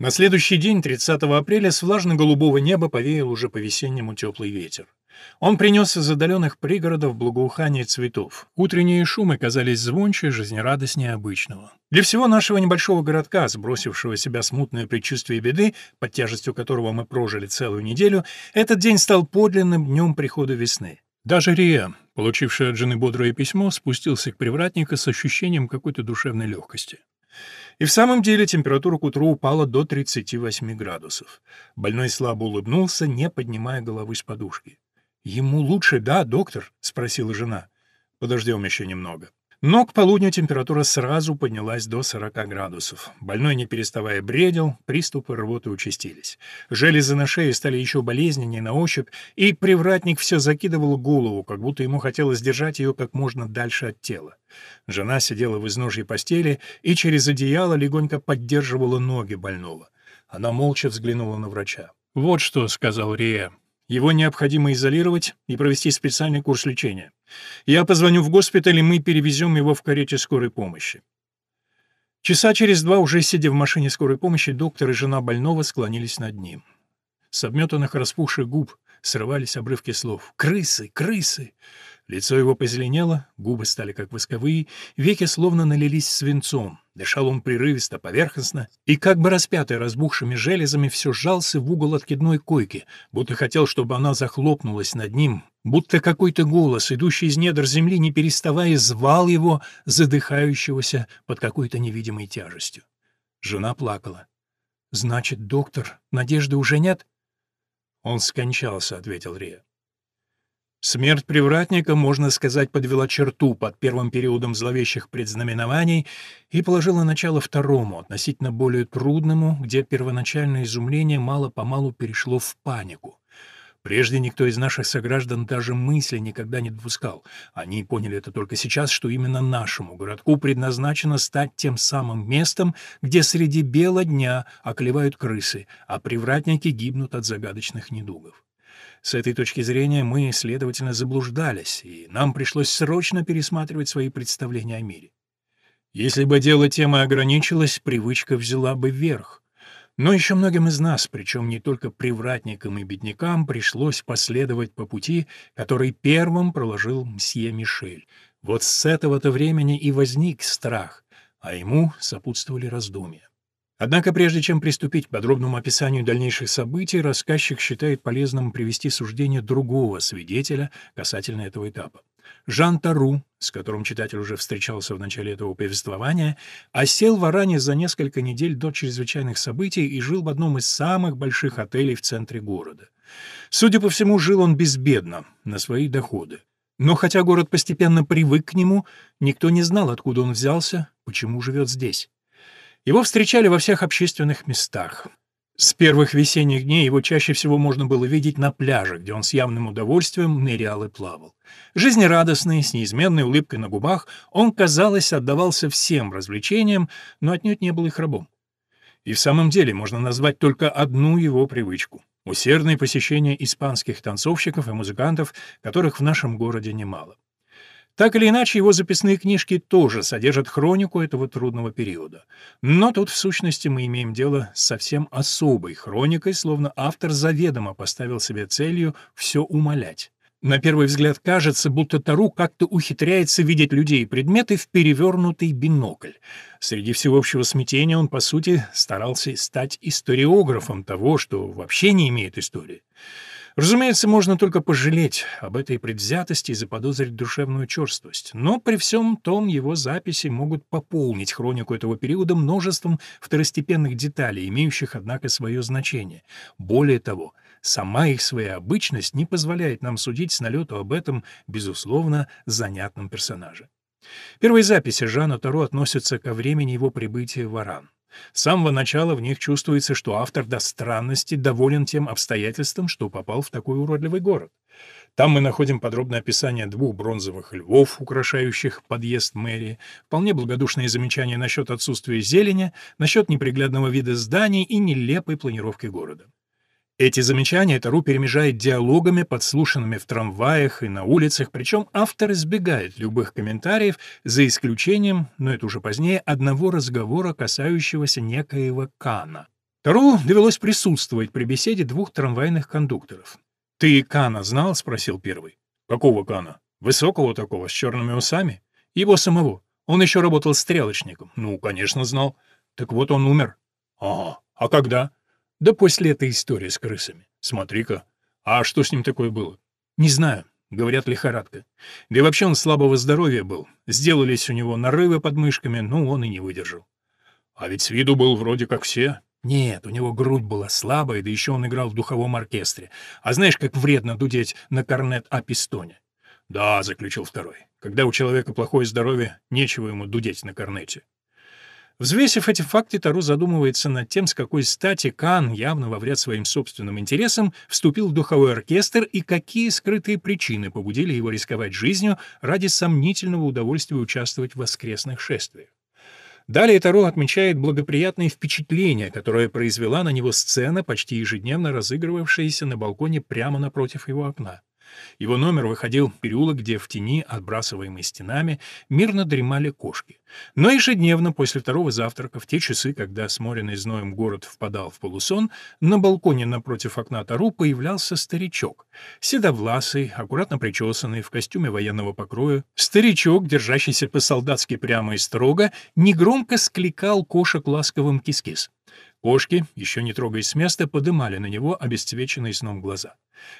На следующий день, 30 апреля, с влажно-голубого неба повеял уже по-весеннему теплый ветер. Он принес из отдаленных пригородов благоухание цветов. Утренние шумы казались звонче, жизнерадостнее обычного. Для всего нашего небольшого городка, сбросившего себя смутное предчувствие беды, под тяжестью которого мы прожили целую неделю, этот день стал подлинным днем прихода весны. Даже Рия, получивший от жены бодрое письмо, спустился к привратнику с ощущением какой-то душевной легкости. И в самом деле температура к утру упала до 38 градусов. Больной слабо улыбнулся, не поднимая головы с подушки. «Ему лучше, да, доктор?» — спросила жена. «Подождем еще немного». Но к полудню температура сразу поднялась до 40 градусов. Больной, не переставая, бредил, приступы рвоты участились. Железы на шее стали еще болезненнее на ощупь, и привратник все закидывал голову, как будто ему хотелось держать ее как можно дальше от тела. Жена сидела в изножье постели и через одеяло легонько поддерживала ноги больного. Она молча взглянула на врача. «Вот что», — сказал Рия, его необходимо изолировать и провести специальный курс лечения. Я позвоню в госпиталь, и мы перевезем его в карете скорой помощи. Часа через два, уже сидя в машине скорой помощи, доктор и жена больного склонились над ним. С обметанных распухших губ срывались обрывки слов «Крысы! Крысы!». Лицо его позеленело, губы стали как восковые, веки словно налились свинцом. Дышал он прерывисто, поверхностно, и как бы распятый разбухшими железами все сжался в угол откидной койки, будто хотел, чтобы она захлопнулась над ним, будто какой-то голос, идущий из недр земли, не переставая, звал его, задыхающегося под какой-то невидимой тяжестью. Жена плакала. «Значит, доктор, надежды уже нет?» «Он скончался», — ответил Рия. Смерть привратника, можно сказать, подвела черту под первым периодом зловещих предзнаменований и положила начало второму, относительно более трудному, где первоначальное изумление мало-помалу перешло в панику. Прежде никто из наших сограждан даже мысли никогда не допускал. Они поняли это только сейчас, что именно нашему городку предназначено стать тем самым местом, где среди бела дня оклевают крысы, а привратники гибнут от загадочных недугов. С этой точки зрения мы, следовательно, заблуждались, и нам пришлось срочно пересматривать свои представления о мире. Если бы дело темы ограничилось, привычка взяла бы верх. Но еще многим из нас, причем не только привратникам и беднякам, пришлось последовать по пути, который первым проложил мсье Мишель. Вот с этого-то времени и возник страх, а ему сопутствовали раздумья. Однако прежде чем приступить к подробному описанию дальнейших событий, рассказчик считает полезным привести суждение другого свидетеля касательно этого этапа. Жан Тару, с которым читатель уже встречался в начале этого повествования, осел в Аране за несколько недель до чрезвычайных событий и жил в одном из самых больших отелей в центре города. Судя по всему, жил он безбедно, на свои доходы. Но хотя город постепенно привык к нему, никто не знал, откуда он взялся, почему живет здесь. Его встречали во всех общественных местах. С первых весенних дней его чаще всего можно было видеть на пляже, где он с явным удовольствием нырял и плавал. Жизнерадостный, с неизменной улыбкой на губах, он, казалось, отдавался всем развлечениям, но отнюдь не был их рабом. И в самом деле можно назвать только одну его привычку — усердное посещение испанских танцовщиков и музыкантов, которых в нашем городе немало. Так или иначе, его записные книжки тоже содержат хронику этого трудного периода. Но тут, в сущности, мы имеем дело с совсем особой хроникой, словно автор заведомо поставил себе целью все умолять. На первый взгляд кажется, будто Тару как-то ухитряется видеть людей и предметы в перевернутый бинокль. Среди всеобщего смятения он, по сути, старался стать историографом того, что вообще не имеет истории. Разумеется, можно только пожалеть об этой предвзятости и заподозрить душевную черствость, но при всем том его записи могут пополнить хронику этого периода множеством второстепенных деталей, имеющих, однако, свое значение. Более того, сама их своя обычность не позволяет нам судить с налету об этом, безусловно, занятном персонаже. Первые записи Жана Таро относятся ко времени его прибытия в Аран. С самого начала в них чувствуется, что автор до странности доволен тем обстоятельством, что попал в такой уродливый город. Там мы находим подробное описание двух бронзовых львов, украшающих подъезд мэрии, вполне благодушные замечания насчет отсутствия зелени, насчет неприглядного вида зданий и нелепой планировки города. Эти замечания Тару перемежает диалогами, подслушанными в трамваях и на улицах, причем автор избегает любых комментариев, за исключением, но это уже позднее, одного разговора, касающегося некоего Кана. Тару довелось присутствовать при беседе двух трамвайных кондукторов. «Ты Кана знал?» — спросил первый. «Какого Кана? Высокого такого, с черными усами?» «Его самого. Он еще работал стрелочником». «Ну, конечно, знал. Так вот он умер». «Ага. А когда?» «Да после этой истории с крысами. Смотри-ка. А что с ним такое было?» «Не знаю. Говорят, лихорадка. Да и вообще он слабого здоровья был. Сделались у него нарывы под мышками, но он и не выдержал. А ведь с виду был вроде как все. Нет, у него грудь была слабая, да еще он играл в духовом оркестре. А знаешь, как вредно дудеть на корнет о пистоне? Да, заключил второй. Когда у человека плохое здоровье, нечего ему дудеть на корнете. Взвесив эти факты, Тару задумывается над тем, с какой стати Кан, явно во вред своим собственным интересам, вступил в духовой оркестр и какие скрытые причины побудили его рисковать жизнью ради сомнительного удовольствия участвовать в воскресных шествиях. Далее Таро отмечает благоприятные впечатления, которое произвела на него сцена, почти ежедневно разыгрывавшаяся на балконе прямо напротив его окна. Его номер выходил в переулок, где в тени, отбрасываемой стенами, мирно дремали кошки. Но ежедневно после второго завтрака, в те часы, когда сморенный зноем город впадал в полусон, на балконе напротив окна Тару появлялся старичок. Седовласый, аккуратно причесанный, в костюме военного покроя. Старичок, держащийся по-солдатски прямо и строго, негромко скликал кошек ласковым кис-кис. Кошки, еще не трогаясь с места, подымали на него обесцвеченные сном глаза.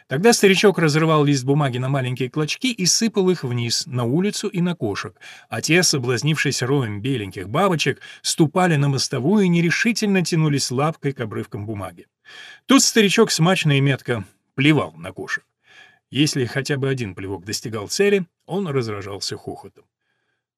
Тогда старичок разрывал лист бумаги на маленькие клочки и сыпал их вниз, на улицу и на кошек, а те, соблазнившись роем беленьких бабочек, ступали на мостовую и нерешительно тянулись лапкой к обрывкам бумаги. Тут старичок смачно и метко плевал на кошек. Если хотя бы один плевок достигал цели, он разражался хохотом.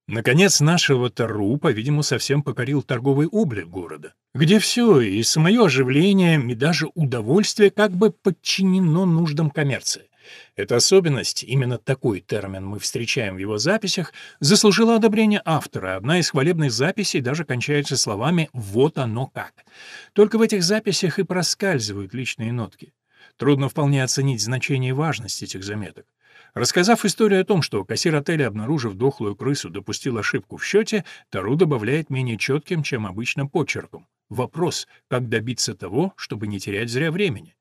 Наконец, нашего Тару, по-видимому, совсем покорил торговый облик города, где все, и самое оживление, и даже удовольствие как бы подчинено нуждам коммерции. Эта особенность, именно такой термин мы встречаем в его записях, заслужила одобрение автора. Одна из хвалебных записей даже кончается словами «вот оно как». Только в этих записях и проскальзывают личные нотки. Трудно вполне оценить значение и важность этих заметок. Рассказав историю о том, что кассир отеля, обнаружив дохлую крысу, допустил ошибку в счете, Тару добавляет менее четким, чем обычно, почерком. Вопрос, как добиться того, чтобы не терять зря времени.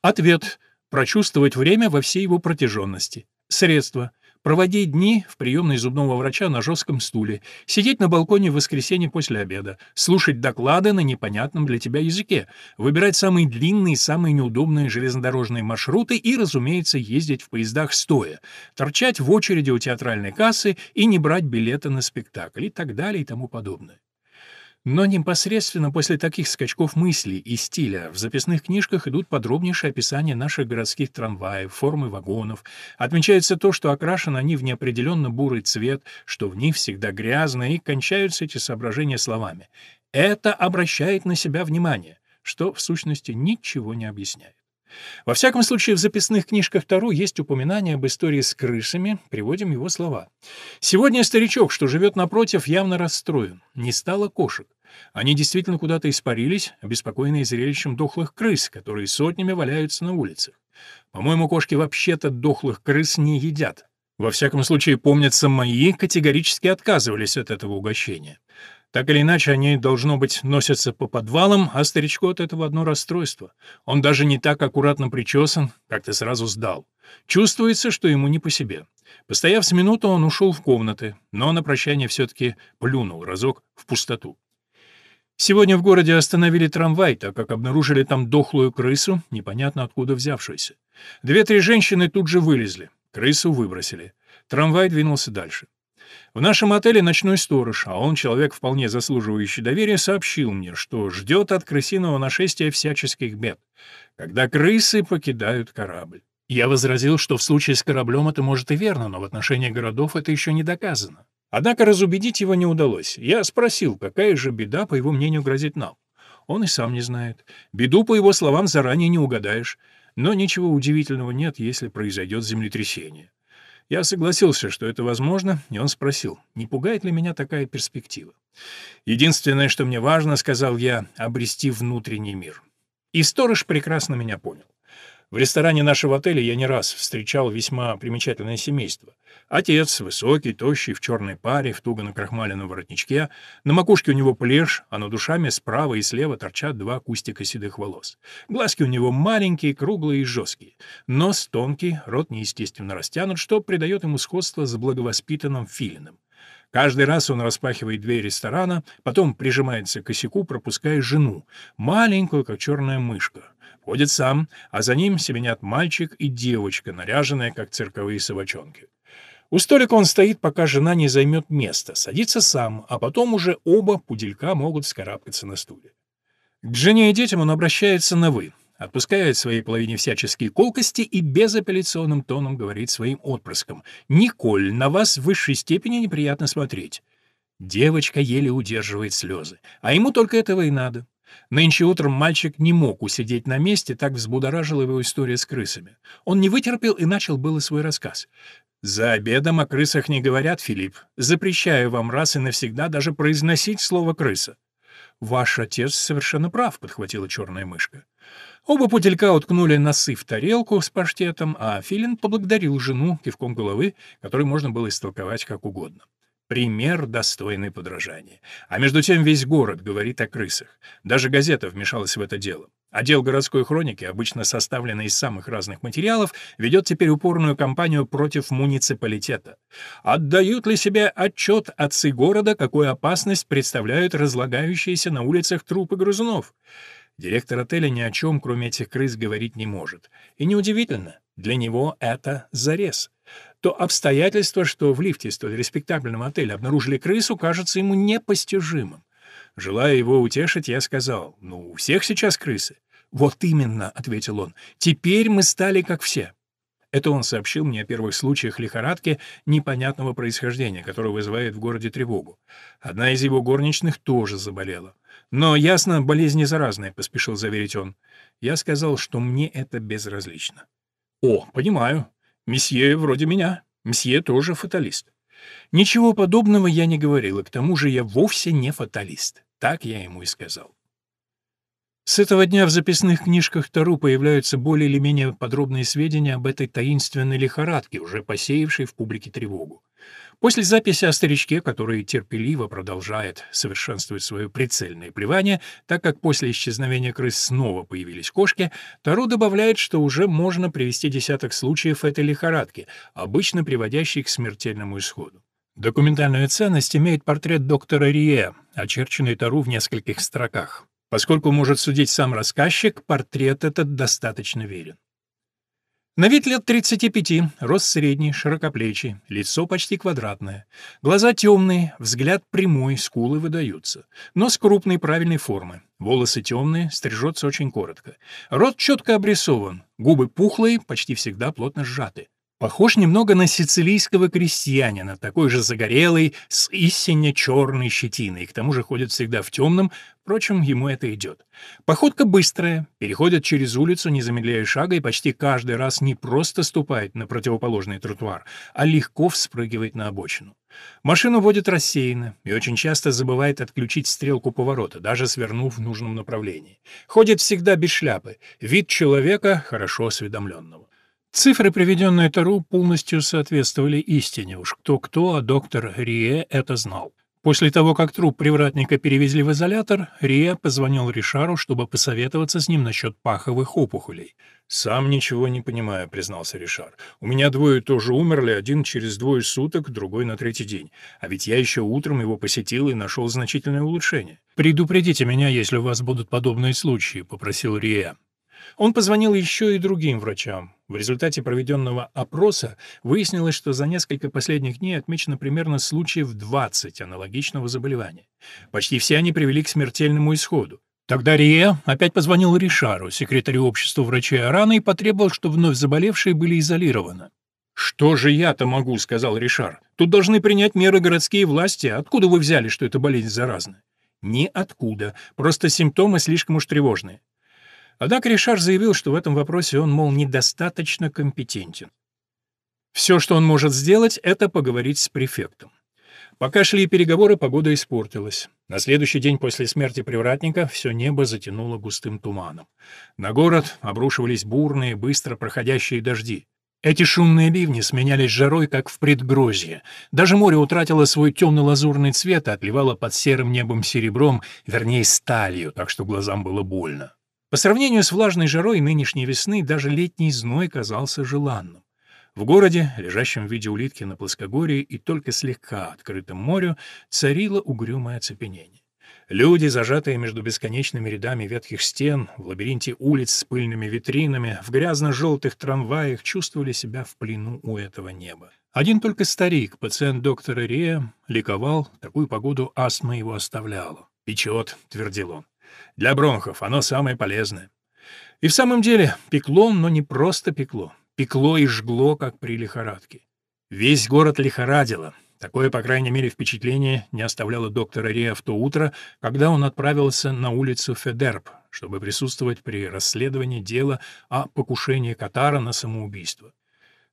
Ответ — прочувствовать время во всей его протяженности. Средства Проводить дни в приемной зубного врача на жестком стуле, сидеть на балконе в воскресенье после обеда, слушать доклады на непонятном для тебя языке, выбирать самые длинные и самые неудобные железнодорожные маршруты и, разумеется, ездить в поездах стоя, торчать в очереди у театральной кассы и не брать билеты на спектакль и так далее и тому подобное. Но непосредственно после таких скачков мысли и стиля в записных книжках идут подробнейшие описания наших городских трамваев, формы вагонов. Отмечается то, что окрашены они в неопределенно бурый цвет, что в них всегда грязно, и кончаются эти соображения словами. Это обращает на себя внимание, что в сущности ничего не объясняет. Во всяком случае, в записных книжках Тару есть упоминание об истории с крысами, приводим его слова. «Сегодня старичок, что живет напротив, явно расстроен. Не стало кошек. Они действительно куда-то испарились, обеспокоенные зрелищем дохлых крыс, которые сотнями валяются на улицах. По-моему, кошки вообще-то дохлых крыс не едят. Во всяком случае, помнятся, мои категорически отказывались от этого угощения. Так или иначе, они, должно быть, носятся по подвалам, а старичку от этого одно расстройство. Он даже не так аккуратно причесан, как ты сразу сдал. Чувствуется, что ему не по себе. Постояв с минуту, он ушел в комнаты, но на прощание все-таки плюнул разок в пустоту. Сегодня в городе остановили трамвай, так как обнаружили там дохлую крысу, непонятно откуда взявшуюся. Две-три женщины тут же вылезли, крысу выбросили. Трамвай двинулся дальше. В нашем отеле ночной сторож, а он человек вполне заслуживающий доверия, сообщил мне, что ждет от крысиного нашествия всяческих бед, когда крысы покидают корабль. Я возразил, что в случае с кораблем это может и верно, но в отношении городов это еще не доказано. Однако разубедить его не удалось. Я спросил, какая же беда, по его мнению, грозит нам. Он и сам не знает. Беду, по его словам, заранее не угадаешь. Но ничего удивительного нет, если произойдет землетрясение. Я согласился, что это возможно, и он спросил, не пугает ли меня такая перспектива. «Единственное, что мне важно, — сказал я, — обрести внутренний мир». И сторож прекрасно меня понял. В ресторане нашего отеля я не раз встречал весьма примечательное семейство. Отец, высокий, тощий, в черной паре, в туго накрахмаленном воротничке. На макушке у него плешь, а над ушами справа и слева торчат два кустика седых волос. Глазки у него маленькие, круглые и жесткие. Нос тонкий, рот неестественно растянут, что придает ему сходство с благовоспитанным филином. Каждый раз он распахивает дверь ресторана, потом прижимается к косяку, пропуская жену, маленькую, как черная мышка. Ходит сам, а за ним семенят мальчик и девочка, наряженные, как цирковые собачонки. У столика он стоит, пока жена не займет место, садится сам, а потом уже оба пуделька могут скарабкаться на стуле. К жене и детям он обращается на «вы», отпускает своей половине всяческие колкости и безапелляционным тоном говорит своим отпрыскам «Николь, на вас в высшей степени неприятно смотреть». Девочка еле удерживает слезы, а ему только этого и надо. Нынче утром мальчик не мог усидеть на месте, так взбудоражила его история с крысами. Он не вытерпел и начал было свой рассказ. «За обедом о крысах не говорят, Филипп. Запрещаю вам раз и навсегда даже произносить слово «крыса». «Ваш отец совершенно прав», — подхватила черная мышка. Оба путелька уткнули носы в тарелку с паштетом, а Филин поблагодарил жену кивком головы, который можно было истолковать как угодно. Пример, достойный подражания. А между тем весь город говорит о крысах. Даже газета вмешалась в это дело. Отдел городской хроники, обычно составленный из самых разных материалов, ведет теперь упорную кампанию против муниципалитета. Отдают ли себе отчет отцы города, какую опасность представляют разлагающиеся на улицах трупы грызунов? Директор отеля ни о чем, кроме этих крыс, говорить не может. И неудивительно, для него это зарез то обстоятельство, что в лифте столь респектабельного отеля обнаружили крысу, кажется ему непостижимым. Желая его утешить, я сказал, «Ну, у всех сейчас крысы». «Вот именно», — ответил он, — «теперь мы стали как все». Это он сообщил мне о первых случаях лихорадки непонятного происхождения, которая вызывает в городе тревогу. Одна из его горничных тоже заболела. «Но, ясно, болезнь не заразная», — поспешил заверить он. Я сказал, что мне это безразлично. «О, понимаю. Месье вроде меня. Месье тоже фаталист». Ничего подобного я не говорил, и к тому же я вовсе не фаталист. Так я ему и сказал. С этого дня в записных книжках Тару появляются более или менее подробные сведения об этой таинственной лихорадке, уже посеявшей в публике тревогу. После записи о старичке, который терпеливо продолжает совершенствовать свое прицельное плевание, так как после исчезновения крыс снова появились кошки, Тару добавляет, что уже можно привести десяток случаев этой лихорадки, обычно приводящей к смертельному исходу. Документальную ценность имеет портрет доктора Рие, очерченный Тару в нескольких строках. Поскольку может судить сам рассказчик, портрет этот достаточно верен. На вид лет 35, рост средний, широкоплечий, лицо почти квадратное. Глаза темные, взгляд прямой, скулы выдаются. Нос крупной правильной формы. Волосы темные, стрижется очень коротко. Рот четко обрисован, губы пухлые, почти всегда плотно сжаты. Похож немного на сицилийского крестьянина, такой же загорелый, с истинно черной щетиной, к тому же ходит всегда в темном, впрочем, ему это идет. Походка быстрая, переходит через улицу, не замедляя шага, и почти каждый раз не просто ступает на противоположный тротуар, а легко вспрыгивает на обочину. Машину водит рассеянно и очень часто забывает отключить стрелку поворота, даже свернув в нужном направлении. Ходит всегда без шляпы, вид человека хорошо осведомленного. Цифры, приведенные Тару, полностью соответствовали истине. Уж кто-кто, а доктор Рие это знал. После того, как труп привратника перевезли в изолятор, Рия позвонил Ришару, чтобы посоветоваться с ним насчет паховых опухолей. «Сам ничего не понимаю», — признался Ришар. «У меня двое тоже умерли, один через двое суток, другой на третий день. А ведь я еще утром его посетил и нашел значительное улучшение». «Предупредите меня, если у вас будут подобные случаи», — попросил Рия. Он позвонил еще и другим врачам. В результате проведенного опроса выяснилось, что за несколько последних дней отмечено примерно случаев 20 аналогичного заболевания. Почти все они привели к смертельному исходу. Тогда Рие опять позвонил Ришару, секретарю общества врачей Арана, и потребовал, чтобы вновь заболевшие были изолированы. «Что же я-то могу?» — сказал Ришар. «Тут должны принять меры городские власти. Откуда вы взяли, что эта болезнь заразна?» «Ниоткуда. Просто симптомы слишком уж тревожные. Однако Ришар заявил, что в этом вопросе он, мол, недостаточно компетентен. Все, что он может сделать, это поговорить с префектом. Пока шли переговоры, погода испортилась. На следующий день после смерти привратника все небо затянуло густым туманом. На город обрушивались бурные, быстро проходящие дожди. Эти шумные ливни сменялись жарой, как в предгрозье. Даже море утратило свой темно-лазурный цвет и отливало под серым небом серебром, вернее, сталью, так что глазам было больно. По сравнению с влажной жарой нынешней весны даже летний зной казался желанным. В городе, лежащем в виде улитки на плоскогорье и только слегка открытом морю, царило угрюмое оцепенение. Люди, зажатые между бесконечными рядами ветхих стен, в лабиринте улиц с пыльными витринами, в грязно-желтых трамваях, чувствовали себя в плену у этого неба. Один только старик, пациент доктора Рея, ликовал, такую погоду астма его оставляла. «Печет», — твердил он. «Для бронхов оно самое полезное». И в самом деле пекло, но не просто пекло. Пекло и жгло, как при лихорадке. Весь город лихорадило. Такое, по крайней мере, впечатление не оставляло доктора Рея в то утро, когда он отправился на улицу Федерб, чтобы присутствовать при расследовании дела о покушении Катара на самоубийство.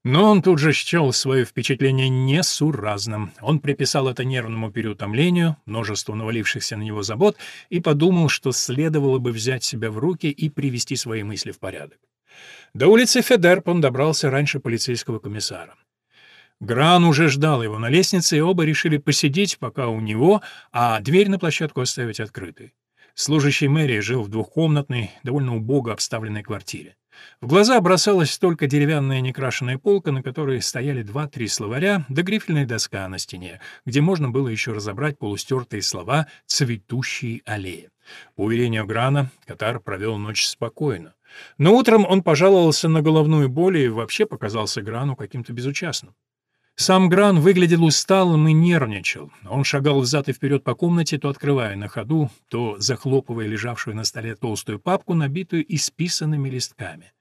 Но он тут же счел свое впечатление несуразным. Он приписал это нервному переутомлению, множеству навалившихся на него забот, и подумал, что следовало бы взять себя в руки и привести свои мысли в порядок. До улицы Федерб он добрался раньше полицейского комиссара. Гран уже ждал его на лестнице, и оба решили посидеть пока у него, а дверь на площадку оставить открытой. Служащий мэрии жил в двухкомнатной, довольно убого обставленной квартире. В глаза бросалась только деревянная некрашенная полка, на которой стояли два-три словаря, да грифельная доска на стене, где можно было еще разобрать полустертые слова «цветущие аллеи». По уверению Грана, Катар провел ночь спокойно. Но утром он пожаловался на головную боль и вообще показался Грану каким-то безучастным. Сам Гран выглядел усталым и нервничал. Он шагал взад и вперед по комнате, то открывая на ходу, то захлопывая лежавшую на столе толстую папку, набитую исписанными листками.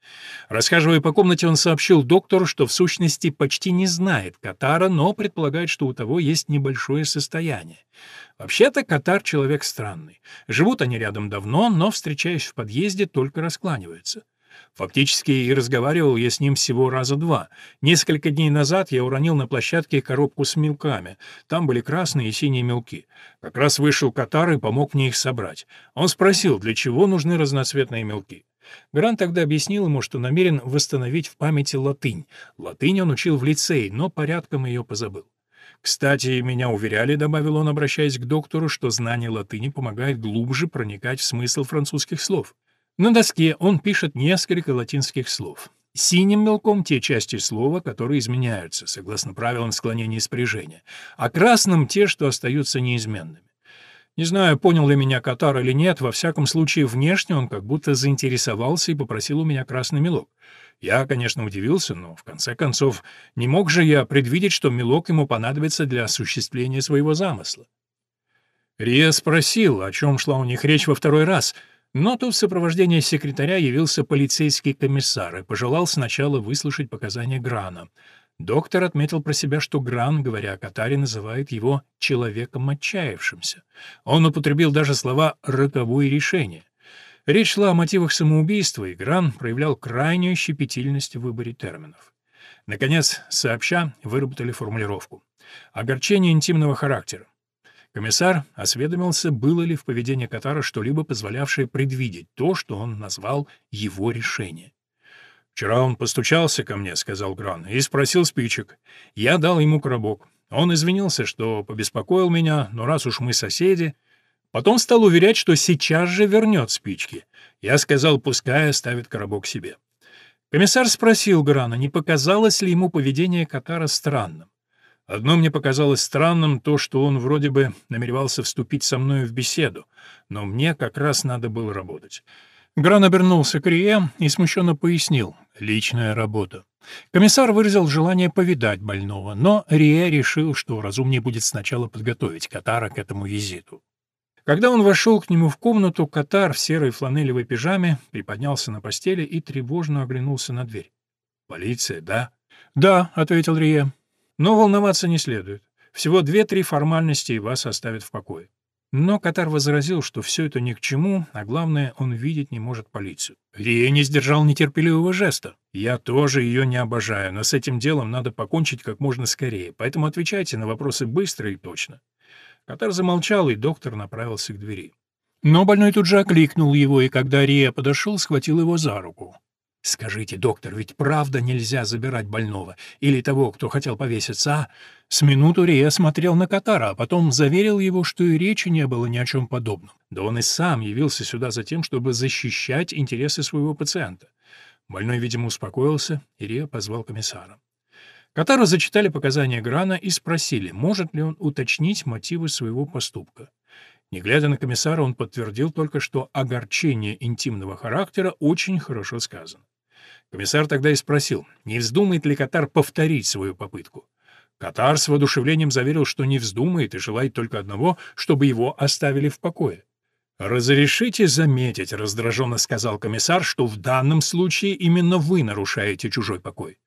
Расхаживая по комнате, он сообщил доктору, что в сущности почти не знает Катара, но предполагает, что у того есть небольшое состояние. Вообще-то Катар — человек странный. Живут они рядом давно, но, встречаясь в подъезде, только раскланиваются. Фактически и разговаривал я с ним всего раза два. Несколько дней назад я уронил на площадке коробку с мелками. Там были красные и синие мелки. Как раз вышел Катар и помог мне их собрать. Он спросил, для чего нужны разноцветные мелки. Грант тогда объяснил ему, что намерен восстановить в памяти латынь. Латынь он учил в лицее, но порядком ее позабыл. «Кстати, меня уверяли, — добавил он, обращаясь к доктору, — что знание латыни помогает глубже проникать в смысл французских слов. На доске он пишет несколько латинских слов. Синим мелком те части слова, которые изменяются, согласно правилам склонения и спряжения, а красным те, что остаются неизменными. Не знаю, понял ли меня Катар или нет, во всяком случае, внешне он как будто заинтересовался и попросил у меня красный мелок. Я, конечно, удивился, но, в конце концов, не мог же я предвидеть, что мелок ему понадобится для осуществления своего замысла. Рия спросил, о чем шла у них речь во второй раз — но тут в сопровождении секретаря явился полицейский комиссар и пожелал сначала выслушать показания Грана. Доктор отметил про себя, что Гран, говоря о Катаре, называет его «человеком отчаявшимся». Он употребил даже слова «роковое решение». Речь шла о мотивах самоубийства, и Гран проявлял крайнюю щепетильность в выборе терминов. Наконец, сообща, выработали формулировку. «Огорчение интимного характера. Комиссар осведомился, было ли в поведении Катара что-либо позволявшее предвидеть то, что он назвал его решение. «Вчера он постучался ко мне», — сказал Гран, — и спросил спичек. Я дал ему коробок. Он извинился, что побеспокоил меня, но раз уж мы соседи... Потом стал уверять, что сейчас же вернет спички. Я сказал, пускай оставит коробок себе. Комиссар спросил Грана, не показалось ли ему поведение Катара странным. Одно мне показалось странным то, что он вроде бы намеревался вступить со мной в беседу, но мне как раз надо было работать. Гран обернулся к Рие и смущенно пояснил «личная работа». Комиссар выразил желание повидать больного, но Рие решил, что разумнее будет сначала подготовить Катара к этому визиту. Когда он вошел к нему в комнату, Катар в серой фланелевой пижаме приподнялся на постели и тревожно оглянулся на дверь. «Полиция, да?» «Да», — ответил Рие. Но волноваться не следует. Всего две-три формальности, и вас оставят в покое. Но Катар возразил, что все это ни к чему, а главное, он видеть не может полицию. Рия не сдержал нетерпеливого жеста. «Я тоже ее не обожаю, но с этим делом надо покончить как можно скорее, поэтому отвечайте на вопросы быстро и точно». Катар замолчал, и доктор направился к двери. Но больной тут же окликнул его, и когда Рия подошел, схватил его за руку. «Скажите, доктор, ведь правда нельзя забирать больного? Или того, кто хотел повеситься, а?» С минуту Рия смотрел на Катара, а потом заверил его, что и речи не было ни о чем подобном. Да он и сам явился сюда за тем, чтобы защищать интересы своего пациента. Больной, видимо, успокоился, и Рия позвал комиссара. Катару зачитали показания Грана и спросили, может ли он уточнить мотивы своего поступка. Не глядя на комиссара, он подтвердил только, что огорчение интимного характера очень хорошо сказано. Комиссар тогда и спросил, не вздумает ли Катар повторить свою попытку. Катар с воодушевлением заверил, что не вздумает и желает только одного, чтобы его оставили в покое. «Разрешите заметить», — раздраженно сказал комиссар, что в данном случае именно вы нарушаете чужой покой.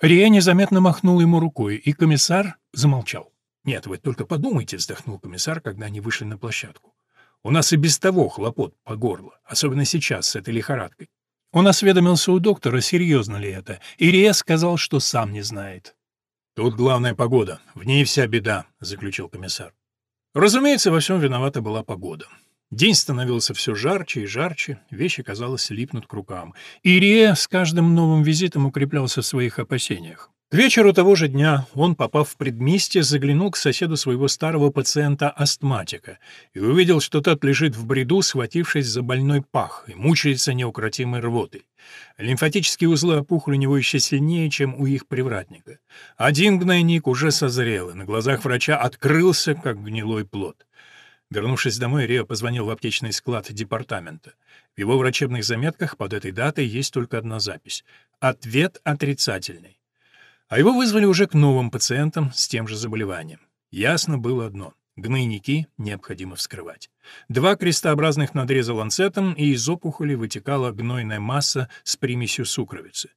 Рия незаметно махнул ему рукой, и комиссар замолчал. «Нет, вы только подумайте», — вздохнул комиссар, когда они вышли на площадку. «У нас и без того хлопот по горло, особенно сейчас с этой лихорадкой». Он осведомился у доктора, серьезно ли это, и Рия сказал, что сам не знает. «Тут главная погода, в ней вся беда», — заключил комиссар. Разумеется, во всем виновата была погода. День становился все жарче и жарче, вещи, казалось, липнут к рукам. И Рия с каждым новым визитом укреплялся в своих опасениях. К вечеру того же дня он, попав в предместье, заглянул к соседу своего старого пациента-астматика и увидел, что тот лежит в бреду, схватившись за больной пах, и мучается неукротимой рвотой. Лимфатические узлы опухли у него еще сильнее, чем у их привратника. Один гнойник уже созрел, и на глазах врача открылся, как гнилой плод. Вернувшись домой, Рио позвонил в аптечный склад департамента. В его врачебных заметках под этой датой есть только одна запись. Ответ отрицательный. А его вызвали уже к новым пациентам с тем же заболеванием. Ясно было одно — гнойники необходимо вскрывать. Два крестообразных надреза ланцетом, и из опухоли вытекала гнойная масса с примесью сукровицы.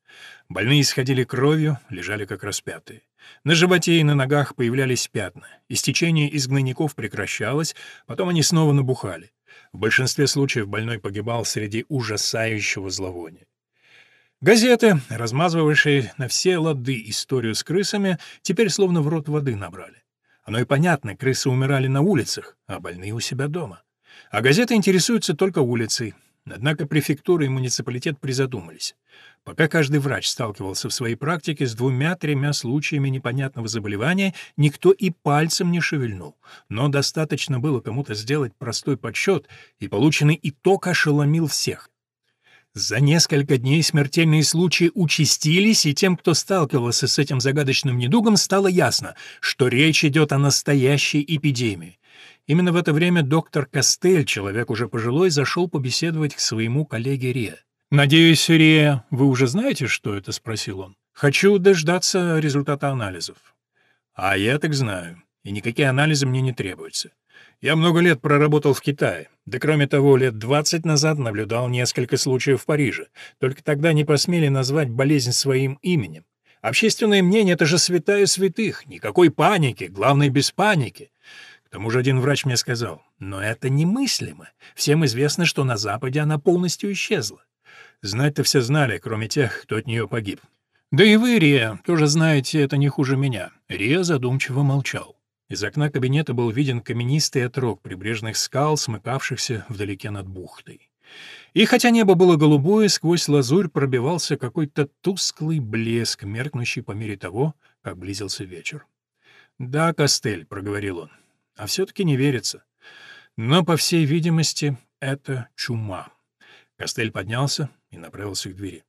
Больные исходили кровью, лежали как распятые. На животе и на ногах появлялись пятна. Истечение из гнойников прекращалось, потом они снова набухали. В большинстве случаев больной погибал среди ужасающего зловония. Газеты, размазывавшие на все лады историю с крысами, теперь словно в рот воды набрали. Оно и понятно, крысы умирали на улицах, а больные у себя дома. А газеты интересуются только улицей. Однако префектура и муниципалитет призадумались. Пока каждый врач сталкивался в своей практике с двумя-тремя случаями непонятного заболевания, никто и пальцем не шевельнул. Но достаточно было кому-то сделать простой подсчет, и полученный итог ошеломил всех. За несколько дней смертельные случаи участились, и тем, кто сталкивался с этим загадочным недугом, стало ясно, что речь идет о настоящей эпидемии. Именно в это время доктор Костель, человек уже пожилой, зашел побеседовать к своему коллеге Ре. «Надеюсь, Ре, вы уже знаете, что это?» — спросил он. «Хочу дождаться результата анализов». «А я так знаю, и никакие анализы мне не требуются. Я много лет проработал в Китае, да кроме того, лет 20 назад наблюдал несколько случаев в Париже. Только тогда не посмели назвать болезнь своим именем. Общественное мнение — это же святая святых, никакой паники, главное, без паники. К тому же один врач мне сказал, но это немыслимо. Всем известно, что на Западе она полностью исчезла. Знать-то все знали, кроме тех, кто от нее погиб. Да и вы, Рия, тоже знаете это не хуже меня. Рия задумчиво молчал. Из окна кабинета был виден каменистый отрог прибрежных скал, смыкавшихся вдалеке над бухтой. И хотя небо было голубое, сквозь лазурь пробивался какой-то тусклый блеск, меркнущий по мере того, как близился вечер. «Да, Костель», — проговорил он, — «а все-таки не верится. Но, по всей видимости, это чума». Костель поднялся и направился к двери.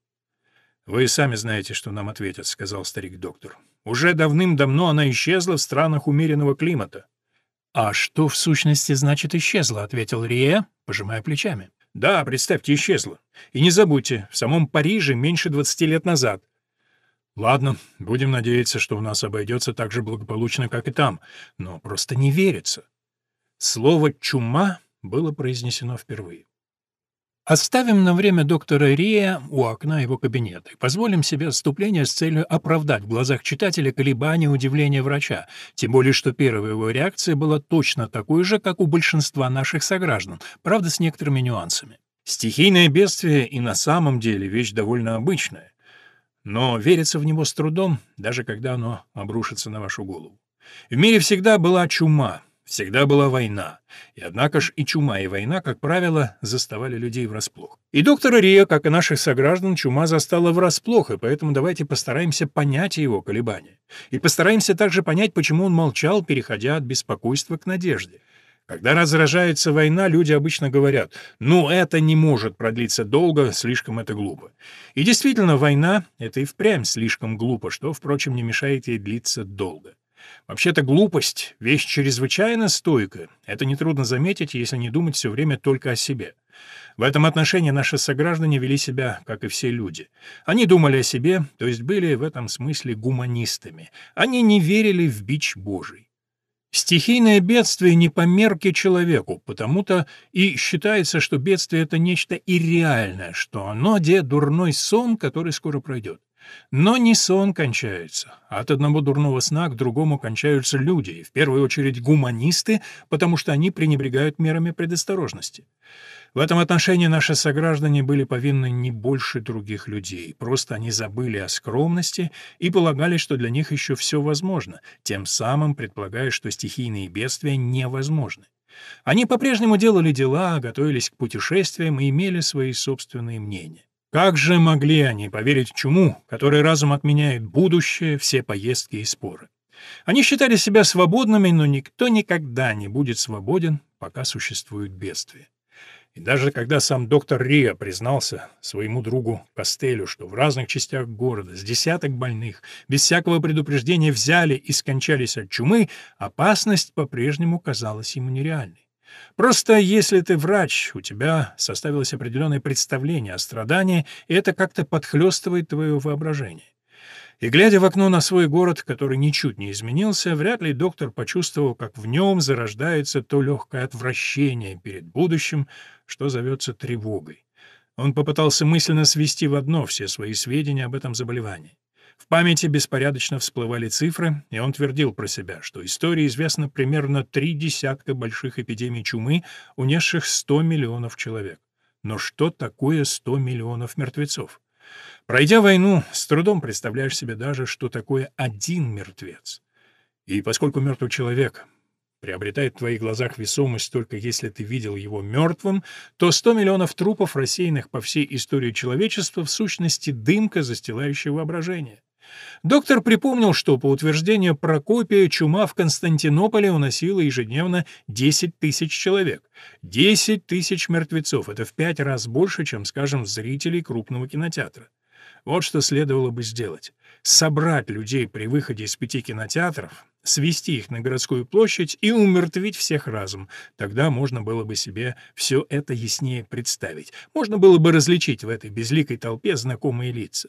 «Вы сами знаете, что нам ответят», — сказал старик-доктор. Уже давным-давно она исчезла в странах умеренного климата. «А что в сущности значит исчезла?» — ответил Рия, пожимая плечами. «Да, представьте, исчезла. И не забудьте, в самом Париже меньше двадцати лет назад». «Ладно, будем надеяться, что у нас обойдется так же благополучно, как и там, но просто не верится». Слово «чума» было произнесено впервые. Оставим на время доктора Рия у окна его кабинета и позволим себе отступление с целью оправдать в глазах читателя колебания удивления врача, тем более что первая его реакция была точно такой же, как у большинства наших сограждан, правда, с некоторыми нюансами. Стихийное бедствие и на самом деле вещь довольно обычная, но верится в него с трудом, даже когда оно обрушится на вашу голову. В мире всегда была чума, Всегда была война. И однако ж и чума, и война, как правило, заставали людей врасплох. И доктора Рия, как и наших сограждан, чума застала врасплох, и поэтому давайте постараемся понять его колебания. И постараемся также понять, почему он молчал, переходя от беспокойства к надежде. Когда разражается война, люди обычно говорят, ну, это не может продлиться долго, слишком это глупо. И действительно, война — это и впрямь слишком глупо, что, впрочем, не мешает ей длиться долго. Вообще-то глупость — вещь чрезвычайно стойкая. Это нетрудно заметить, если не думать все время только о себе. В этом отношении наши сограждане вели себя, как и все люди. Они думали о себе, то есть были в этом смысле гуманистами. Они не верили в бич Божий. Стихийное бедствие не по мерке человеку, потому-то и считается, что бедствие — это нечто ирреальное, что оно — де дурной сон, который скоро пройдет. Но не сон кончается. От одного дурного сна к другому кончаются люди, и в первую очередь гуманисты, потому что они пренебрегают мерами предосторожности. В этом отношении наши сограждане были повинны не больше других людей, просто они забыли о скромности и полагали, что для них еще все возможно, тем самым предполагая, что стихийные бедствия невозможны. Они по-прежнему делали дела, готовились к путешествиям и имели свои собственные мнения. Как же могли они поверить чуму, которая разум отменяет будущее, все поездки и споры? Они считали себя свободными, но никто никогда не будет свободен, пока существует бедствие. И даже когда сам доктор Риа признался своему другу Костелю, что в разных частях города с десяток больных без всякого предупреждения взяли и скончались от чумы, опасность по-прежнему казалась ему нереальной. Просто если ты врач, у тебя составилось определенное представление о страдании, и это как-то подхлестывает твое воображение. И глядя в окно на свой город, который ничуть не изменился, вряд ли доктор почувствовал, как в нем зарождается то легкое отвращение перед будущим, что зовется тревогой. Он попытался мысленно свести в одно все свои сведения об этом заболевании. В памяти беспорядочно всплывали цифры, и он твердил про себя, что истории известно примерно три десятка больших эпидемий чумы, унесших 100 миллионов человек. Но что такое 100 миллионов мертвецов? Пройдя войну, с трудом представляешь себе даже, что такое один мертвец. И поскольку мертвый человек приобретает в твоих глазах весомость только если ты видел его мертвым, то 100 миллионов трупов, рассеянных по всей истории человечества, в сущности дымка, застилающая воображение. Доктор припомнил, что, по утверждению Прокопия, чума в Константинополе уносила ежедневно 10 тысяч человек. 10 тысяч мертвецов — это в пять раз больше, чем, скажем, зрителей крупного кинотеатра. Вот что следовало бы сделать. Собрать людей при выходе из пяти кинотеатров, свести их на городскую площадь и умертвить всех разом. Тогда можно было бы себе все это яснее представить. Можно было бы различить в этой безликой толпе знакомые лица.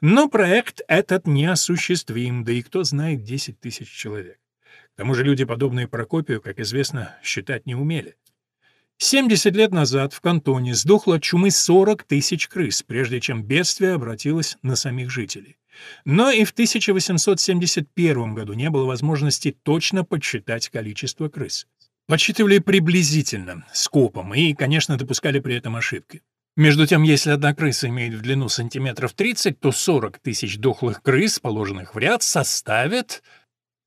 Но проект этот неосуществим, да и кто знает 10 тысяч человек. К тому же люди, подобные Прокопию, как известно, считать не умели. 70 лет назад в кантоне сдохло от чумы 40 тысяч крыс, прежде чем бедствие обратилось на самих жителей. Но и в 1871 году не было возможности точно подсчитать количество крыс. Подсчитывали приблизительно, скопом, и, конечно, допускали при этом ошибки. Между тем, если одна крыса имеет в длину сантиметров 30, то 40 тысяч дохлых крыс, положенных в ряд, составят...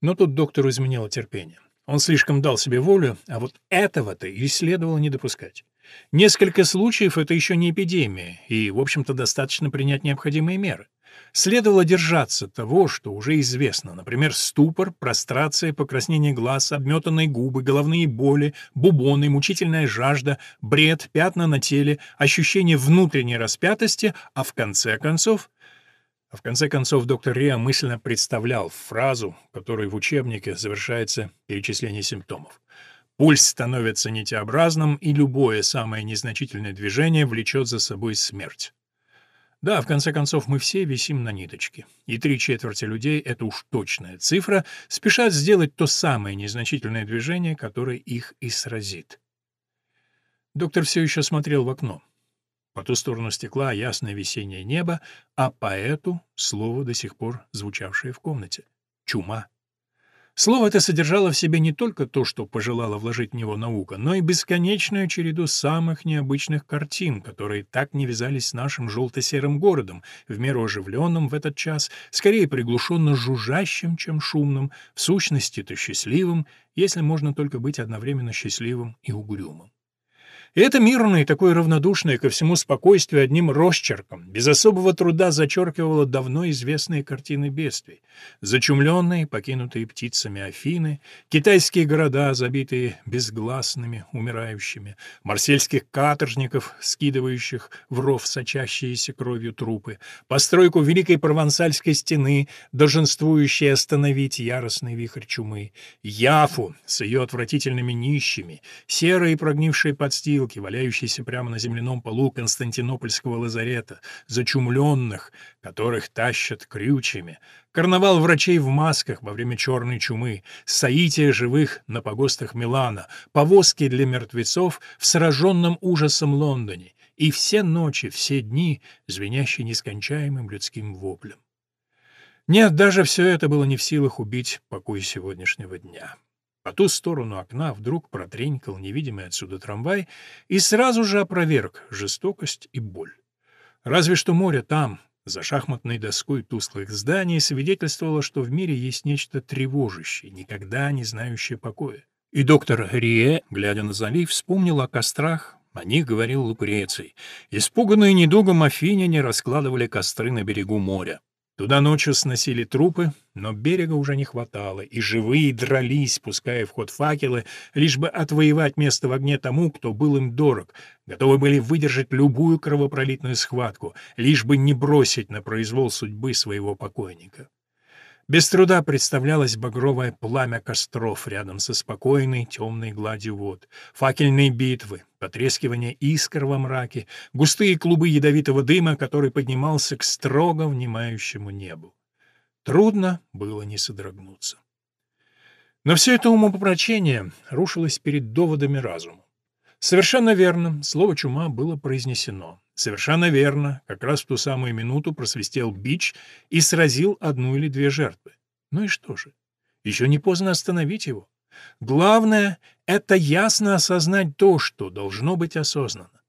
Но тут доктору изменило терпение. Он слишком дал себе волю, а вот этого-то и следовало не допускать. Несколько случаев — это еще не эпидемия, и, в общем-то, достаточно принять необходимые меры. Следовало держаться того, что уже известно, например, ступор, прострация, покраснение глаз, обметанные губы, головные боли, бубоны, мучительная жажда, бред, пятна на теле, ощущение внутренней распятости, а в конце концов а в конце концов доктор Риа мысленно представлял фразу, которой в учебнике завершается перечисление симптомов. Пульс становится нитеобразным, и любое самое незначительное движение влечет за собой смерть. Да, в конце концов, мы все висим на ниточке. И три четверти людей — это уж точная цифра, спешат сделать то самое незначительное движение, которое их и сразит. Доктор все еще смотрел в окно. По ту сторону стекла ясное весеннее небо, а поэту — слово, до сих пор звучавшее в комнате. Чума. Слово это содержало в себе не только то, что пожелала вложить в него наука, но и бесконечную череду самых необычных картин, которые так не вязались с нашим желто-серым городом, в меру оживленным в этот час, скорее приглушенно жужжащим, чем шумным, в сущности-то счастливым, если можно только быть одновременно счастливым и угрюмым. Это мирное такое равнодушное ко всему спокойствию одним росчерком, без особого труда зачеркивало давно известные картины бедствий. Зачумленные, покинутые птицами Афины, китайские города, забитые безгласными, умирающими, марсельских каторжников, скидывающих в ров сочащиеся кровью трупы, постройку Великой Провансальской стены, долженствующей остановить яростный вихрь чумы, Яфу с ее отвратительными нищими, серые прогнившие подстилы, носилки, валяющиеся прямо на земляном полу Константинопольского лазарета, зачумленных, которых тащат крючьями, карнавал врачей в масках во время черной чумы, соитие живых на погостах Милана, повозки для мертвецов в сраженном ужасом Лондоне и все ночи, все дни, звенящие нескончаемым людским воплем. Нет, даже все это было не в силах убить покой сегодняшнего дня. По ту сторону окна вдруг протренькал невидимый отсюда трамвай и сразу же опроверг жестокость и боль. Разве что море там, за шахматной доской тусклых зданий, свидетельствовало, что в мире есть нечто тревожащее, никогда не знающее покоя. И доктор Рие, глядя на залив, вспомнил о кострах, о них говорил Лукреций. Испуганные недугом афиняне раскладывали костры на берегу моря. Туда ночью сносили трупы, но берега уже не хватало, и живые дрались, пуская в ход факелы, лишь бы отвоевать место в огне тому, кто был им дорог, готовы были выдержать любую кровопролитную схватку, лишь бы не бросить на произвол судьбы своего покойника. Без труда представлялось багровое пламя костров рядом со спокойной темной гладью вод, факельные битвы, потрескивание искр во мраке, густые клубы ядовитого дыма, который поднимался к строго внимающему небу. Трудно было не содрогнуться. Но все это умопомрачение рушилось перед доводами разума. Совершенно верно, слово «чума» было произнесено. Совершенно верно, как раз в ту самую минуту просвистел бич и сразил одну или две жертвы. Ну и что же? Еще не поздно остановить его. Главное — это ясно осознать то, что должно быть осознанно.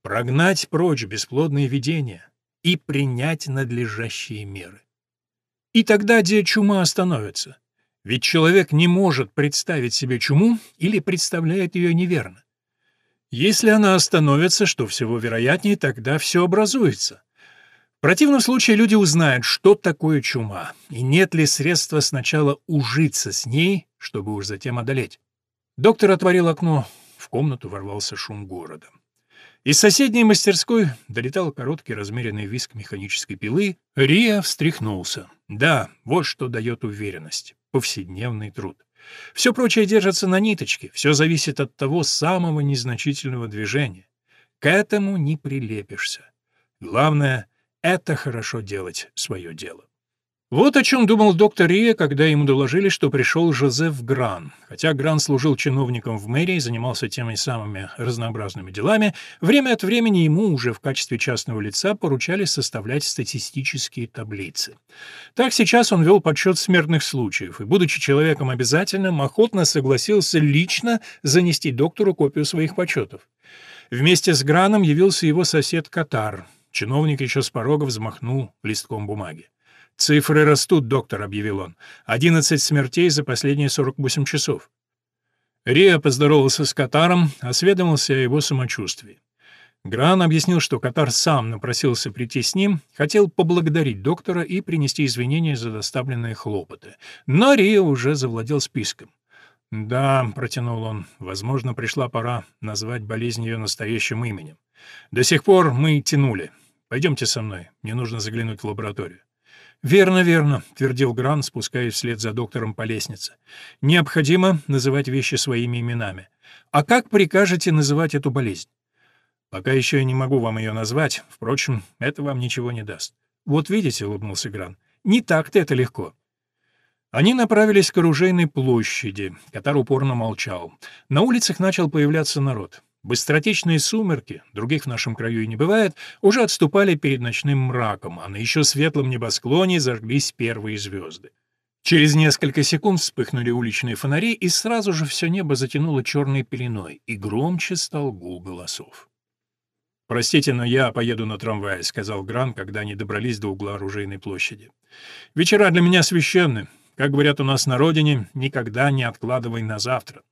Прогнать прочь бесплодные видения и принять надлежащие меры. И тогда где чума остановится? Ведь человек не может представить себе чуму или представляет ее неверно. Если она остановится, что всего вероятнее, тогда все образуется. В противном случае люди узнают, что такое чума, и нет ли средства сначала ужиться с ней, чтобы уж затем одолеть. Доктор отворил окно, в комнату ворвался шум города. Из соседней мастерской долетал короткий размеренный виск механической пилы. Риа встряхнулся. Да, вот что дает уверенность. Повседневный труд. Все прочее держится на ниточке, все зависит от того самого незначительного движения. К этому не прилепишься. Главное — это хорошо делать свое дело. Вот о чем думал доктор Рия, когда ему доложили, что пришел Жозеф Гран. Хотя Гран служил чиновником в мэрии занимался теми самыми разнообразными делами, время от времени ему уже в качестве частного лица поручали составлять статистические таблицы. Так сейчас он вел подсчет смертных случаев и, будучи человеком обязательным, охотно согласился лично занести доктору копию своих подсчетов. Вместе с Граном явился его сосед Катар. Чиновник еще с порога взмахнул листком бумаги. «Цифры растут, доктор», — объявил он. «Одиннадцать смертей за последние сорок восемь часов». Риа поздоровался с Катаром, осведомился о его самочувствии. Гран объяснил, что Катар сам напросился прийти с ним, хотел поблагодарить доктора и принести извинения за доставленные хлопоты. Но Риа уже завладел списком. «Да», — протянул он, — «возможно, пришла пора назвать болезнь ее настоящим именем. До сих пор мы тянули. Пойдемте со мной, мне нужно заглянуть в лабораторию». «Верно, верно», — твердил Гран, спускаясь вслед за доктором по лестнице. «Необходимо называть вещи своими именами. А как прикажете называть эту болезнь?» «Пока еще я не могу вам ее назвать. Впрочем, это вам ничего не даст». «Вот видите», — улыбнулся Гран, — «не так-то это легко». Они направились к оружейной площади. Катар упорно молчал. На улицах начал появляться народ. Быстротечные сумерки, других в нашем краю и не бывает, уже отступали перед ночным мраком, а на еще светлом небосклоне зажглись первые звезды. Через несколько секунд вспыхнули уличные фонари, и сразу же все небо затянуло черной пеленой, и громче стал гул голосов. «Простите, но я поеду на трамвае», — сказал Гран, когда они добрались до угла оружейной площади. «Вечера для меня священны. Как говорят у нас на родине, никогда не откладывай на завтра».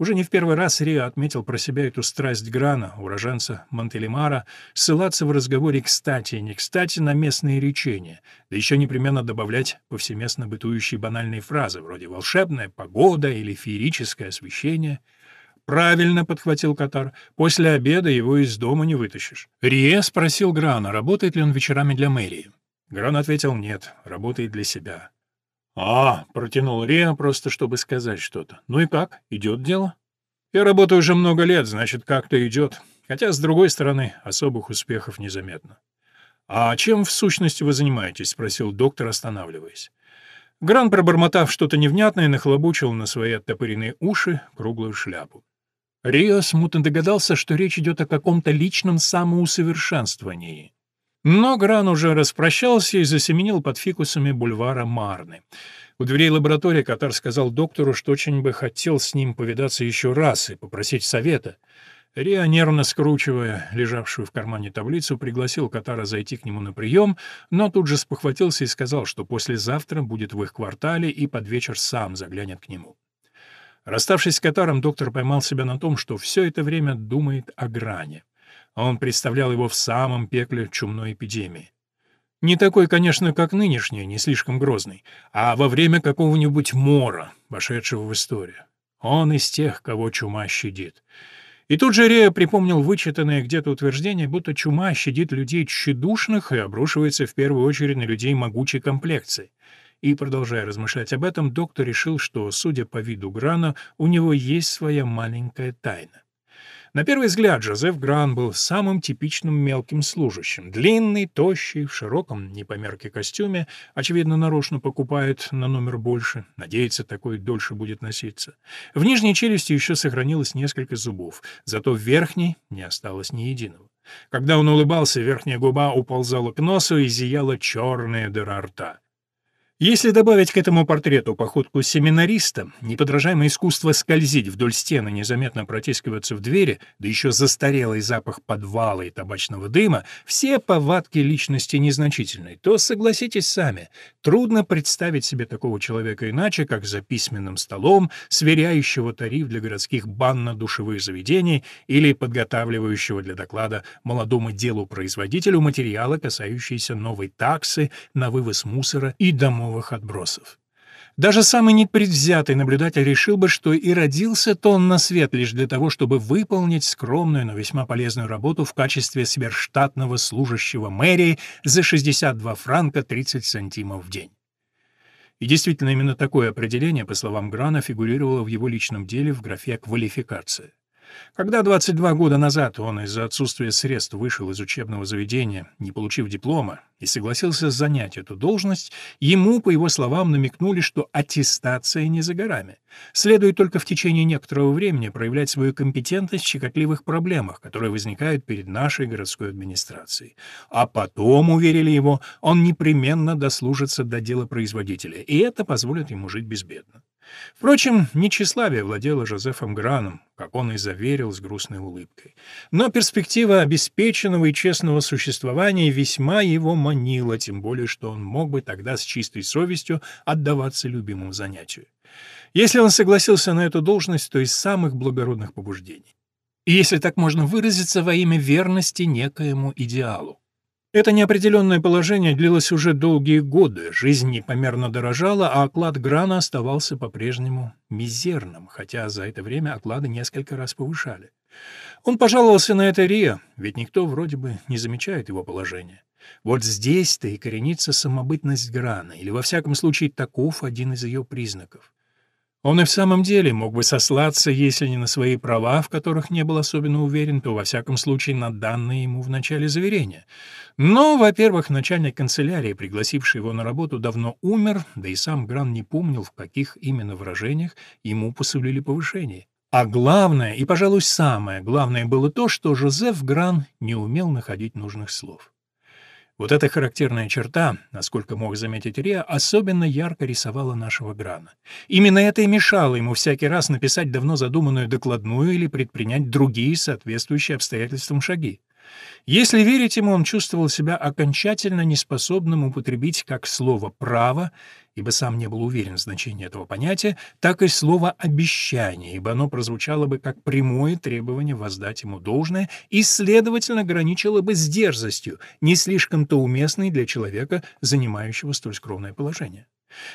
Уже не в первый раз Рио отметил про себя эту страсть Грана, уроженца Монтелемара, ссылаться в разговоре кстати и не кстати на местные речения, да еще непременно добавлять повсеместно бытующие банальные фразы, вроде «волшебная погода» или «феерическое освещение». «Правильно», — подхватил Катар, — «после обеда его из дома не вытащишь». Рие спросил Грана, работает ли он вечерами для мэрии. Гран ответил «нет, работает для себя». «А», — протянул Риа, просто чтобы сказать что-то. «Ну и как? Идет дело?» «Я работаю уже много лет, значит, как-то идет. Хотя, с другой стороны, особых успехов незаметно». «А чем, в сущности, вы занимаетесь?» — спросил доктор, останавливаясь. Гран, пробормотав что-то невнятное, нахлобучил на свои оттопыренные уши круглую шляпу. Рио смутно догадался, что речь идет о каком-то личном самоусовершенствовании. Но Гран уже распрощался и засеменил под фикусами бульвара Марны. У дверей лаборатории Катар сказал доктору, что очень бы хотел с ним повидаться еще раз и попросить совета. Риа, нервно скручивая лежавшую в кармане таблицу, пригласил Катара зайти к нему на прием, но тут же спохватился и сказал, что послезавтра будет в их квартале и под вечер сам заглянет к нему. Расставшись с Катаром, доктор поймал себя на том, что все это время думает о Гране. Он представлял его в самом пекле чумной эпидемии. Не такой, конечно, как нынешний, не слишком грозный, а во время какого-нибудь мора, вошедшего в историю. Он из тех, кого чума щадит. И тут же Рея припомнил вычитанное где-то утверждение, будто чума щадит людей тщедушных и обрушивается в первую очередь на людей могучей комплекции. И, продолжая размышлять об этом, доктор решил, что, судя по виду Грана, у него есть своя маленькая тайна. На первый взгляд Жозеф Гран был самым типичным мелким служащим. Длинный, тощий, в широком не по мерке костюме, очевидно, нарочно покупает на номер больше, надеется, такой дольше будет носиться. В нижней челюсти еще сохранилось несколько зубов, зато в верхней не осталось ни единого. Когда он улыбался, верхняя губа уползала к носу и зияла черная дыра рта. Если добавить к этому портрету походку семинариста, неподражаемое искусство скользить вдоль стены, незаметно протискиваться в двери, да еще застарелый запах подвала и табачного дыма, все повадки личности незначительной, то, согласитесь сами, трудно представить себе такого человека иначе, как за письменным столом, сверяющего тариф для городских банно-душевых заведений или подготавливающего для доклада молодому делу-производителю материалы, касающиеся новой таксы на вывоз мусора и домов новых отбросов. Даже самый непредвзятый наблюдатель решил бы, что и родился-то он на свет лишь для того, чтобы выполнить скромную, но весьма полезную работу в качестве сверхштатного служащего мэрии за 62 франка 30 сантимов в день. И действительно, именно такое определение, по словам Грана, фигурировало в его личном деле в графе «квалификация». Когда 22 года назад он из-за отсутствия средств вышел из учебного заведения, не получив диплома, и согласился занять эту должность, ему, по его словам, намекнули, что аттестация не за горами. Следует только в течение некоторого времени проявлять свою компетентность в щекотливых проблемах, которые возникают перед нашей городской администрацией. А потом, уверили его, он непременно дослужится до дела производителя, и это позволит ему жить безбедно. Впрочем, не тщеславие владело Жозефом Граном, как он и заверил с грустной улыбкой. Но перспектива обеспеченного и честного существования весьма его манила, тем более, что он мог бы тогда с чистой совестью отдаваться любимому занятию. Если он согласился на эту должность, то из самых благородных побуждений. И если так можно выразиться, во имя верности некоему идеалу. Это неопределенное положение длилось уже долгие годы, жизнь непомерно дорожала, а оклад Грана оставался по-прежнему мизерным, хотя за это время оклады несколько раз повышали. Он пожаловался на это Рио, ведь никто вроде бы не замечает его положение. Вот здесь-то и коренится самобытность Грана, или во всяком случае таков один из ее признаков. Он и в самом деле мог бы сослаться, если не на свои права, в которых не был особенно уверен, то, во всяком случае, на данные ему в начале заверения. Но, во-первых, начальник канцелярии, пригласивший его на работу, давно умер, да и сам Гран не помнил, в каких именно выражениях ему посулили повышение. А главное, и, пожалуй, самое главное было то, что Жозеф Гран не умел находить нужных слов. Вот эта характерная черта, насколько мог заметить Риа, особенно ярко рисовала нашего Грана. Именно это и мешало ему всякий раз написать давно задуманную докладную или предпринять другие соответствующие обстоятельствам шаги. Если верить ему, он чувствовал себя окончательно неспособным употребить как слово «право», ибо сам не был уверен в значении этого понятия, так и слово «обещание», ибо оно прозвучало бы как прямое требование воздать ему должное и, следовательно, граничило бы с дерзостью, не слишком-то уместной для человека, занимающего столь скромное положение.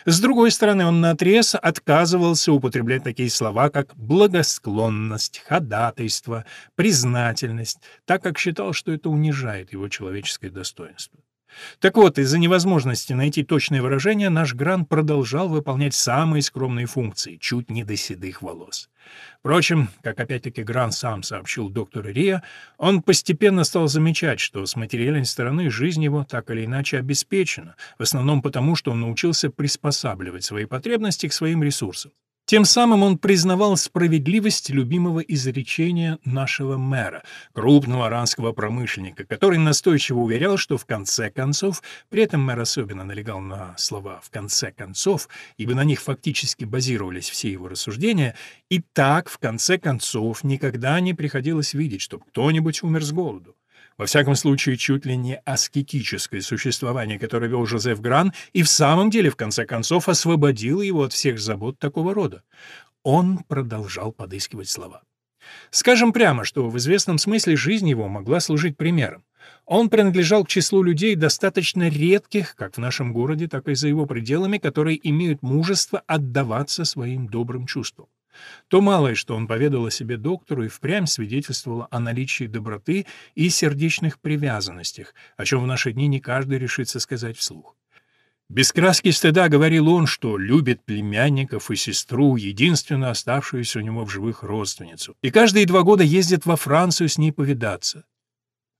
С другой стороны, он наотрез отказывался употреблять такие слова, как благосклонность, ходатайство, признательность, так как считал, что это унижает его человеческое достоинство. Так вот, из-за невозможности найти точное выражение, наш Гран продолжал выполнять самые скромные функции, чуть не до седых волос. Впрочем, как опять-таки Гран сам сообщил доктору Риа, он постепенно стал замечать, что с материальной стороны жизнь его так или иначе обеспечена, в основном потому, что он научился приспосабливать свои потребности к своим ресурсам. Тем самым он признавал справедливость любимого изречения нашего мэра, крупного аранского промышленника, который настойчиво уверял, что в конце концов, при этом мэр особенно налегал на слова «в конце концов», ибо на них фактически базировались все его рассуждения, и так, в конце концов, никогда не приходилось видеть, чтобы кто-нибудь умер с голоду. Во всяком случае, чуть ли не аскетическое существование, которое вел Жозеф Гран, и в самом деле, в конце концов, освободило его от всех забот такого рода. Он продолжал подыскивать слова. Скажем прямо, что в известном смысле жизнь его могла служить примером. Он принадлежал к числу людей достаточно редких, как в нашем городе, так и за его пределами, которые имеют мужество отдаваться своим добрым чувствам. То малое, что он поведал о себе доктору, и впрямь свидетельствовало о наличии доброты и сердечных привязанностях, о чем в наши дни не каждый решится сказать вслух. Без краски стыда говорил он, что любит племянников и сестру, единственную оставшуюся у него в живых родственницу, и каждые два года ездит во Францию с ней повидаться.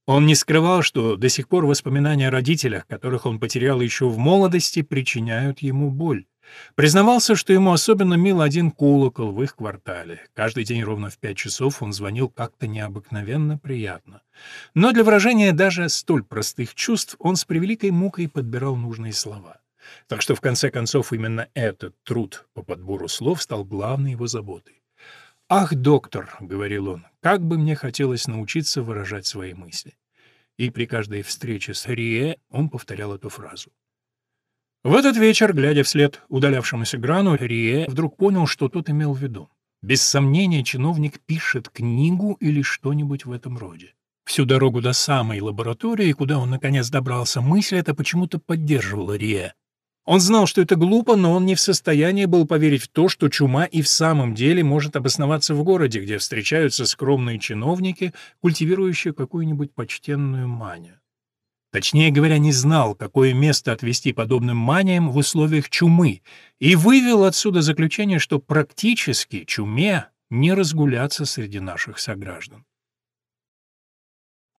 Он не скрывал, что до сих пор воспоминания о родителях, которых он потерял еще в молодости, причиняют ему боль. Признавался, что ему особенно мил один колокол в их квартале. Каждый день ровно в пять часов он звонил как-то необыкновенно приятно. Но для выражения даже столь простых чувств он с превеликой мукой подбирал нужные слова. Так что в конце концов именно этот труд по подбору слов стал главной его заботой. «Ах, доктор», — говорил он, — «как бы мне хотелось научиться выражать свои мысли». И при каждой встрече с Рие он повторял эту фразу. В этот вечер, глядя вслед удалявшемуся Грану, Рие вдруг понял, что тот имел в виду. Без сомнения, чиновник пишет книгу или что-нибудь в этом роде. Всю дорогу до самой лаборатории, куда он наконец добрался, мысль эта почему-то поддерживала Рие. Он знал, что это глупо, но он не в состоянии был поверить в то, что чума и в самом деле может обосноваться в городе, где встречаются скромные чиновники, культивирующие какую-нибудь почтенную манию. Точнее говоря, не знал, какое место отвести подобным маниям в условиях чумы, и вывел отсюда заключение, что практически чуме не разгуляться среди наших сограждан.